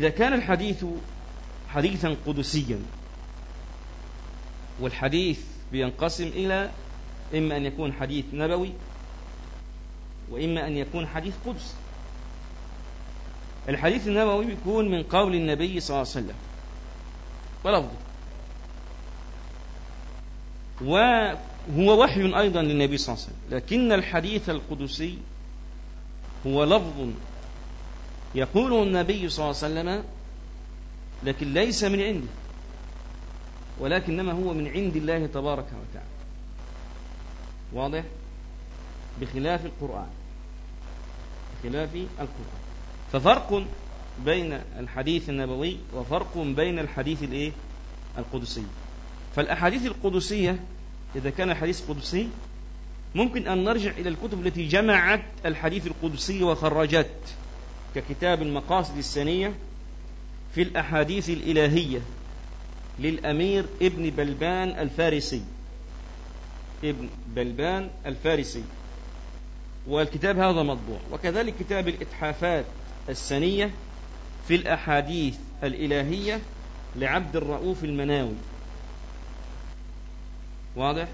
إذا كان الحديث حديثا قدسيا والحديث بينقسم إلى إما أن يكون حديث نبوي وإما أن يكون حديث قدس. الحديث النبوي بيكون من قول النبي صلى الله عليه وسلم ولفظه وهو وحي أيضا للنبي صلى الله عليه وسلم لكن الحديث القدسي هو لفظ يقوله النبي صلى الله عليه وسلم لكن ليس من عنده ولكنما هو من عند الله تبارك وتعالى. واضح؟ بخلاف القرآن بخلاف القرآن. ففرق بين الحديث النبوي وفرق بين الحديث الإيه؟ القدسي. فالأحاديث القدسية إذا كان الحديث قدسي ممكن أن نرجع إلى الكتب التي جمعت الحديث القدسي وخرجت. ككتاب المقاصد السنية في الأحاديث الإلهية للأمير ابن بلبان الفارسي. ابن بلبان الفارسي. والكتاب هذا مطبوع. وكذلك كتاب الإتحافات السنية في الأحاديث الإلهية لعبد الرؤوف المناوي. واضح؟